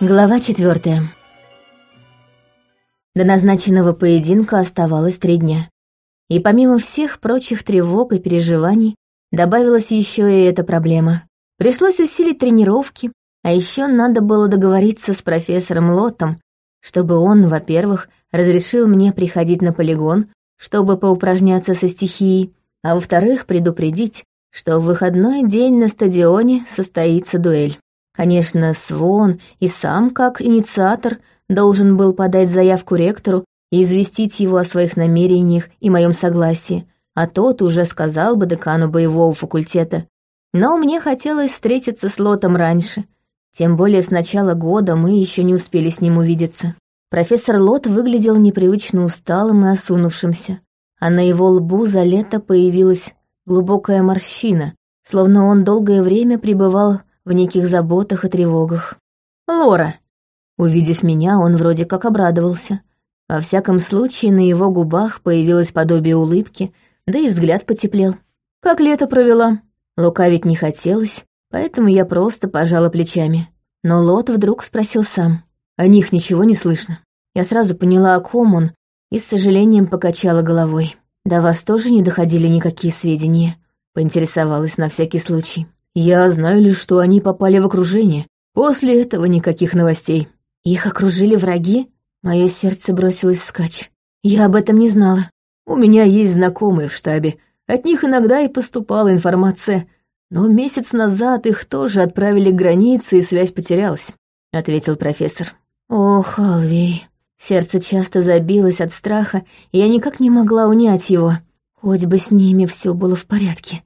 Глава четвертая. До назначенного поединка оставалось три дня. И помимо всех прочих тревог и переживаний, добавилась еще и эта проблема. Пришлось усилить тренировки, а еще надо было договориться с профессором Лотом, чтобы он, во-первых, разрешил мне приходить на полигон, чтобы поупражняться со стихией, а во-вторых, предупредить, что в выходной день на стадионе состоится дуэль. Конечно, Свон и сам, как инициатор, должен был подать заявку ректору и известить его о своих намерениях и моем согласии, а тот уже сказал бы декану боевого факультета. Но мне хотелось встретиться с Лотом раньше, тем более с начала года мы еще не успели с ним увидеться. Профессор Лот выглядел непривычно усталым и осунувшимся, а на его лбу за лето появилась глубокая морщина, словно он долгое время пребывал в неких заботах и тревогах. «Лора!» Увидев меня, он вроде как обрадовался. Во всяком случае, на его губах появилось подобие улыбки, да и взгляд потеплел. «Как лето провела?» Лукавить не хотелось, поэтому я просто пожала плечами. Но Лот вдруг спросил сам. О них ничего не слышно. Я сразу поняла, о ком он, и с сожалением покачала головой. До вас тоже не доходили никакие сведения, поинтересовалась на всякий случай. Я знаю лишь, что они попали в окружение. После этого никаких новостей. Их окружили враги? Мое сердце бросилось вскачь. Я об этом не знала. У меня есть знакомые в штабе. От них иногда и поступала информация. Но месяц назад их тоже отправили к границе, и связь потерялась, — ответил профессор. Ох, Алвей. Сердце часто забилось от страха, и я никак не могла унять его. Хоть бы с ними все было в порядке.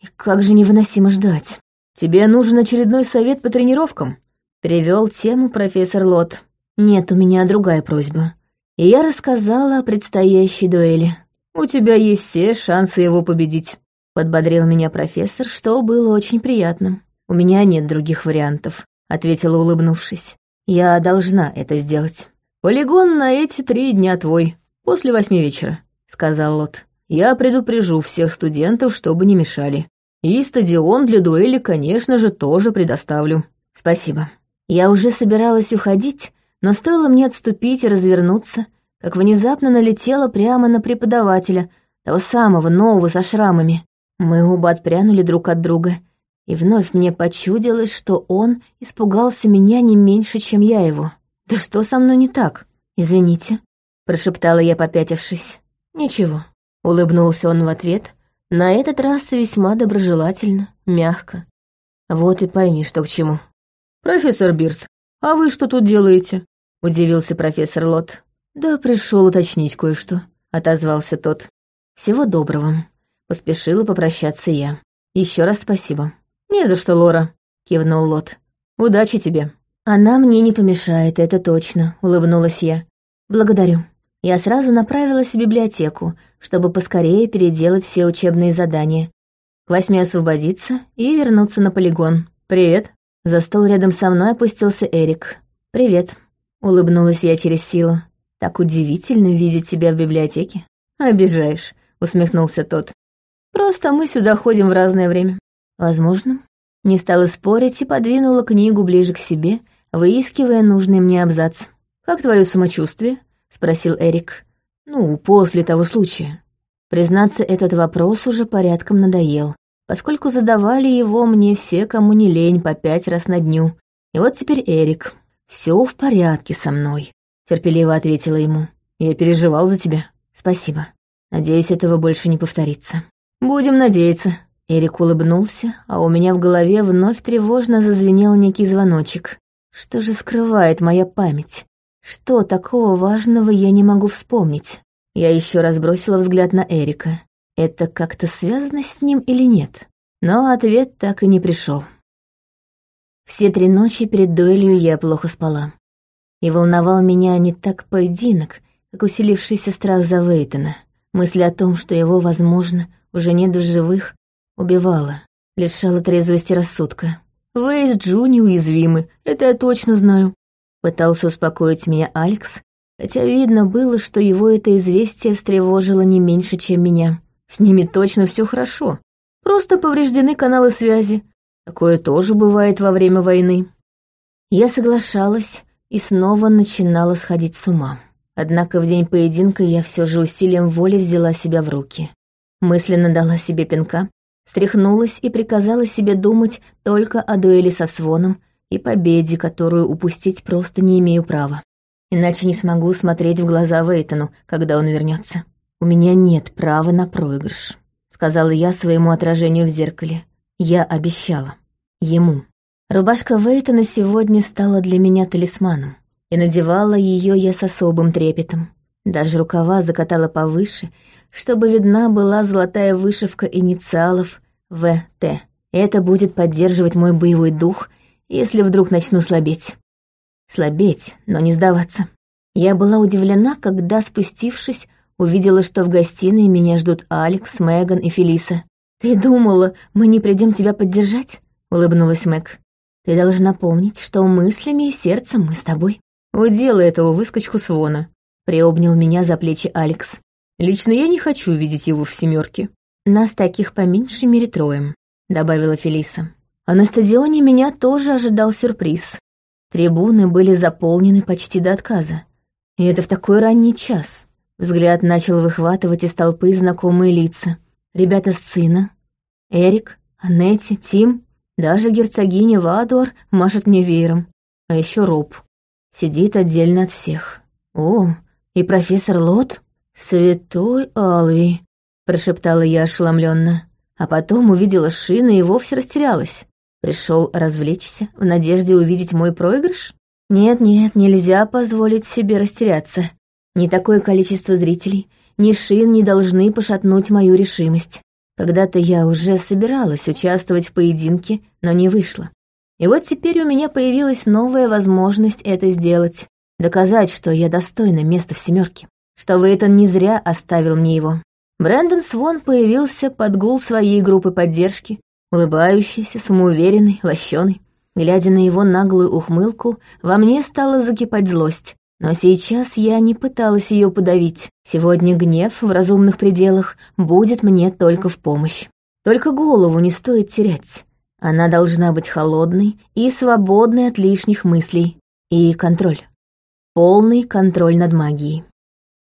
И как же невыносимо ждать. «Тебе нужен очередной совет по тренировкам?» Перевел тему профессор Лот. «Нет, у меня другая просьба». И я рассказала о предстоящей дуэли. «У тебя есть все шансы его победить», — подбодрил меня профессор, что было очень приятно. «У меня нет других вариантов», — ответила, улыбнувшись. «Я должна это сделать». «Полигон на эти три дня твой, после восьми вечера», — сказал Лот. Я предупрежу всех студентов, чтобы не мешали. И стадион для дуэли, конечно же, тоже предоставлю. Спасибо. Я уже собиралась уходить, но стоило мне отступить и развернуться, как внезапно налетела прямо на преподавателя, того самого нового со шрамами. Мы оба отпрянули друг от друга, и вновь мне почудилось, что он испугался меня не меньше, чем я его. «Да что со мной не так? Извините», — прошептала я, попятившись. «Ничего, Улыбнулся он в ответ, на этот раз весьма доброжелательно, мягко. Вот и пойми, что к чему. «Профессор Бирт, а вы что тут делаете?» — удивился профессор Лот. «Да пришел уточнить кое-что», — отозвался тот. «Всего доброго», — поспешила попрощаться я. Еще раз спасибо». «Не за что, Лора», — кивнул Лот. «Удачи тебе». «Она мне не помешает, это точно», — улыбнулась я. «Благодарю» я сразу направилась в библиотеку, чтобы поскорее переделать все учебные задания. К восьми освободиться и вернуться на полигон. «Привет!» За стол рядом со мной опустился Эрик. «Привет!» — улыбнулась я через силу. «Так удивительно видеть тебя в библиотеке». «Обижаешь», — усмехнулся тот. «Просто мы сюда ходим в разное время». «Возможно». Не стала спорить и подвинула книгу ближе к себе, выискивая нужный мне абзац. «Как твое самочувствие?» — спросил Эрик. «Ну, после того случая». Признаться, этот вопрос уже порядком надоел, поскольку задавали его мне все, кому не лень, по пять раз на дню. И вот теперь Эрик. «Все в порядке со мной», — терпеливо ответила ему. «Я переживал за тебя». «Спасибо. Надеюсь, этого больше не повторится». «Будем надеяться». Эрик улыбнулся, а у меня в голове вновь тревожно зазвенел некий звоночек. Что же скрывает моя память? Что такого важного я не могу вспомнить? Я еще раз бросила взгляд на Эрика. Это как-то связано с ним или нет? Но ответ так и не пришел. Все три ночи перед дуэлью я плохо спала. И волновал меня не так поединок, как усилившийся страх за Вейтона. Мысль о том, что его, возможно, уже нет в живых, убивала, лишала трезвости рассудка. Вейс Джу неуязвимы, это я точно знаю. Пытался успокоить меня Алекс, хотя видно было, что его это известие встревожило не меньше, чем меня. С ними точно все хорошо. Просто повреждены каналы связи. Такое тоже бывает во время войны. Я соглашалась и снова начинала сходить с ума. Однако в день поединка я все же усилием воли взяла себя в руки. Мысленно дала себе пинка, стряхнулась и приказала себе думать только о дуэли со Своном и победе, которую упустить просто не имею права. Иначе не смогу смотреть в глаза Вейтону, когда он вернется. У меня нет права на проигрыш, сказала я своему отражению в зеркале. Я обещала. Ему. Рубашка Вейтона сегодня стала для меня талисманом и надевала ее я с особым трепетом. Даже рукава закатала повыше, чтобы видна была золотая вышивка инициалов ВТ. Это будет поддерживать мой боевой дух, если вдруг начну слабеть. Слабеть, но не сдаваться. Я была удивлена, когда, спустившись, увидела, что в гостиной меня ждут Алекс, Меган и Фелиса. «Ты думала, мы не придем тебя поддержать?» — улыбнулась Мэг. «Ты должна помнить, что мыслями и сердцем мы с тобой». «Уделай этого выскочку Свона», — приобнял меня за плечи Алекс. «Лично я не хочу видеть его в семерке. «Нас таких по меньшей мере трое», — добавила Фелиса. А на стадионе меня тоже ожидал сюрприз. Трибуны были заполнены почти до отказа. И это в такой ранний час. Взгляд начал выхватывать из толпы знакомые лица. Ребята с сына, Эрик, Аннетти, Тим, даже герцогиня Вадуар машет мне веером. А еще Роб. Сидит отдельно от всех. О, и профессор Лот? Святой Алви. Прошептала я ошеломленно. А потом увидела шины и вовсе растерялась. Пришел развлечься в надежде увидеть мой проигрыш? Нет-нет, нельзя позволить себе растеряться. Ни такое количество зрителей, ни шин не должны пошатнуть мою решимость. Когда-то я уже собиралась участвовать в поединке, но не вышло. И вот теперь у меня появилась новая возможность это сделать. Доказать, что я достойна места в семерке. Что Вейтон не зря оставил мне его. Брэндон Свон появился под гул своей группы поддержки, улыбающийся, самоуверенный, лощеный. Глядя на его наглую ухмылку, во мне стала закипать злость. Но сейчас я не пыталась ее подавить. Сегодня гнев в разумных пределах будет мне только в помощь. Только голову не стоит терять. Она должна быть холодной и свободной от лишних мыслей. И контроль. Полный контроль над магией.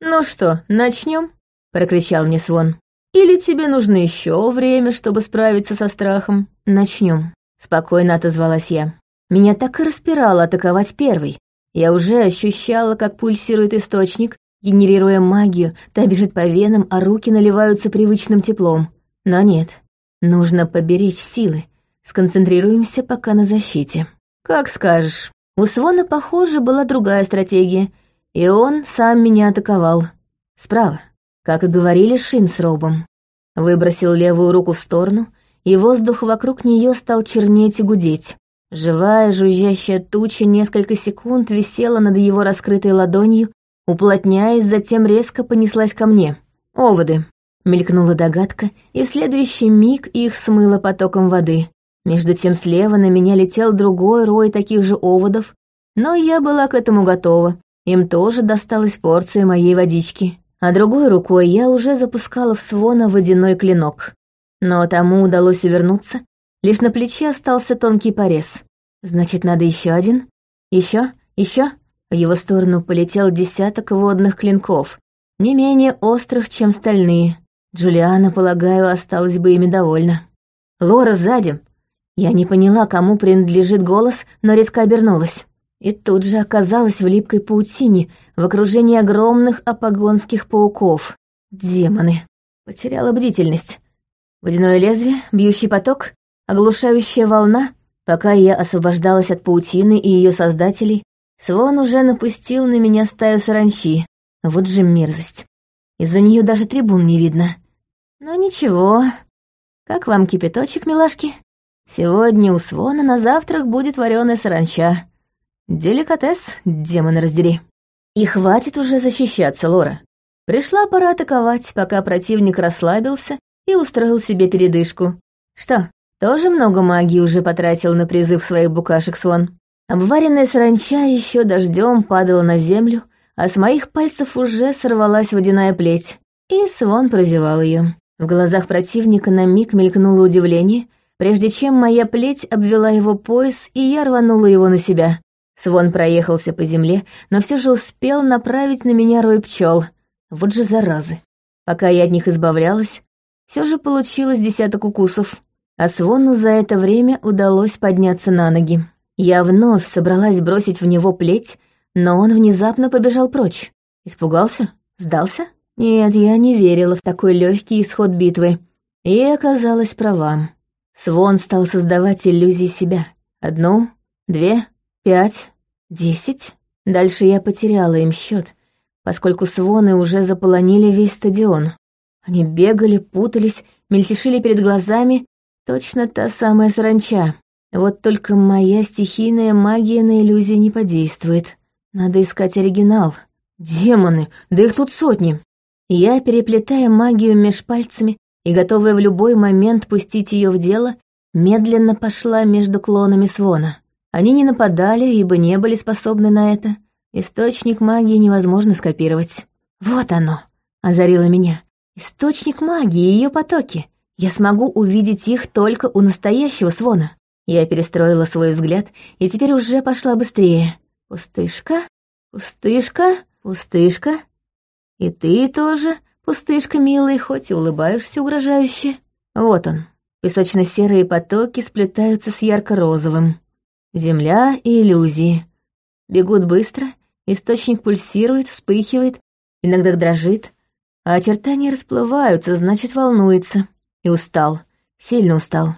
«Ну что, начнем? прокричал мне Свон. «Или тебе нужно еще время, чтобы справиться со страхом?» Начнем. спокойно отозвалась я. Меня так и распирало атаковать первой, я уже ощущала, как пульсирует источник, генерируя магию, та бежит по венам, а руки наливаются привычным теплом. Но нет, нужно поберечь силы. Сконцентрируемся пока на защите. Как скажешь. У Свона, похоже, была другая стратегия, и он сам меня атаковал. Справа, как и говорили Шин с Робом. Выбросил левую руку в сторону, и воздух вокруг нее стал чернеть и гудеть. Живая жужжащая туча несколько секунд висела над его раскрытой ладонью, уплотняясь, затем резко понеслась ко мне. «Оводы», — мелькнула догадка, и в следующий миг их смыло потоком воды. Между тем слева на меня летел другой рой таких же оводов, но я была к этому готова. Им тоже досталась порция моей водички. А другой рукой я уже запускала в свона водяной клинок. Но тому удалось увернуться, Лишь на плече остался тонкий порез. Значит, надо еще один? Еще? Еще? В его сторону полетел десяток водных клинков, не менее острых, чем стальные. Джулиана, полагаю, осталась бы ими довольна. «Лора, сзади!» Я не поняла, кому принадлежит голос, но резко обернулась. И тут же оказалась в липкой паутине, в окружении огромных апагонских пауков. Демоны. Потеряла бдительность. Водяное лезвие, бьющий поток. Оглушающая волна, пока я освобождалась от паутины и ее создателей, Свон уже напустил на меня стаю саранчи. Вот же мерзость. Из-за нее даже трибун не видно. Но ничего. Как вам кипяточек, милашки? Сегодня у Свона на завтрак будет вареная саранча. Деликатес, демоны раздери. И хватит уже защищаться, Лора. Пришла пора атаковать, пока противник расслабился и устроил себе передышку. Что, тоже много магии уже потратил на призыв своих букашек Свон. Обваренная саранча еще дождем падала на землю, а с моих пальцев уже сорвалась водяная плеть, и Свон прозевал ее. В глазах противника на миг мелькнуло удивление, прежде чем моя плеть обвела его пояс, и я рванула его на себя. Свон проехался по земле, но все же успел направить на меня рой пчел. Вот же заразы. Пока я от них избавлялась, все же получилось десяток укусов. А Свону за это время удалось подняться на ноги. Я вновь собралась бросить в него плеть, но он внезапно побежал прочь. Испугался? Сдался? Нет, я не верила в такой легкий исход битвы. И оказалась права. Свон стал создавать иллюзии себя. Одну, две, пять, десять. Дальше я потеряла им счет, поскольку своны уже заполонили весь стадион. Они бегали, путались, мельтешили перед глазами, точно та самая саранча. Вот только моя стихийная магия на иллюзии не подействует. Надо искать оригинал. Демоны, да их тут сотни. Я, переплетая магию меж пальцами и готовая в любой момент пустить ее в дело, медленно пошла между клонами Свона. Они не нападали, ибо не были способны на это. Источник магии невозможно скопировать. Вот оно, озарило меня. Источник магии и ее потоки. Я смогу увидеть их только у настоящего Свона. Я перестроила свой взгляд и теперь уже пошла быстрее. Пустышка, пустышка, пустышка. И ты тоже, пустышка милая, хоть и улыбаешься угрожающе. Вот он. Песочно-серые потоки сплетаются с ярко-розовым. Земля и иллюзии. Бегут быстро, источник пульсирует, вспыхивает, иногда дрожит, а очертания расплываются, значит, волнуется. И устал, сильно устал.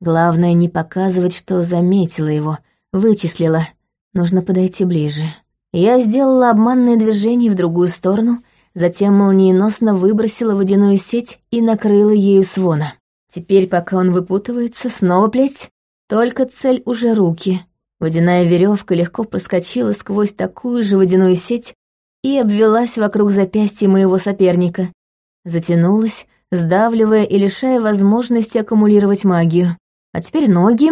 Главное не показывать, что заметила его, вычислила. Нужно подойти ближе. Я сделала обманное движение в другую сторону затем молниеносно выбросила водяную сеть и накрыла ею свона. Теперь, пока он выпутывается, снова плеть. Только цель уже руки. Водяная веревка легко проскочила сквозь такую же водяную сеть и обвелась вокруг запястья моего соперника. Затянулась, сдавливая и лишая возможности аккумулировать магию. А теперь ноги.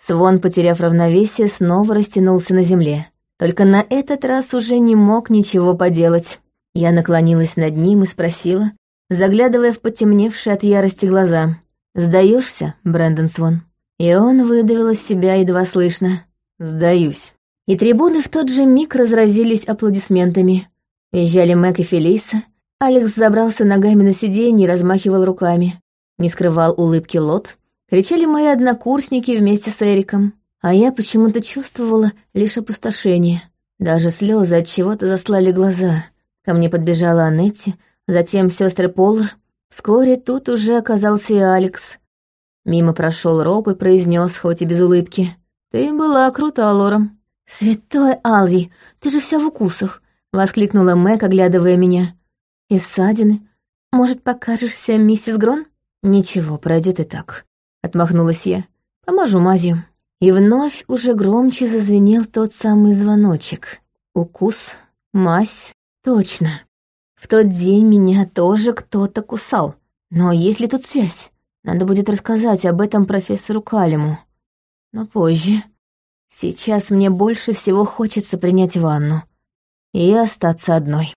Свон, потеряв равновесие, снова растянулся на земле. Только на этот раз уже не мог ничего поделать. Я наклонилась над ним и спросила, заглядывая в потемневшие от ярости глаза. «Сдаешься, Брэндон Свон?» И он выдавил из себя едва слышно. «Сдаюсь». И трибуны в тот же миг разразились аплодисментами. Визжали Мэг и Фелиса. Алекс забрался ногами на сиденье и размахивал руками. Не скрывал улыбки Лот. Кричали мои однокурсники вместе с Эриком. А я почему-то чувствовала лишь опустошение. Даже слезы от чего-то заслали глаза. Ко мне подбежала Анетти, затем сестры Полар. Вскоре тут уже оказался и Алекс. Мимо прошел Роб и произнес, хоть и без улыбки. «Ты была крута, Лора». «Святой Алви, ты же вся в укусах!» — воскликнула Мэг, оглядывая меня. «И ссадины. Может, покажешься миссис Грон?» «Ничего, пройдет и так», — отмахнулась я. «Поможу мазью». И вновь уже громче зазвенел тот самый звоночек. Укус, мазь, Точно. В тот день меня тоже кто-то кусал. Но есть ли тут связь? Надо будет рассказать об этом профессору Калиму. Но позже. Сейчас мне больше всего хочется принять ванну и остаться одной.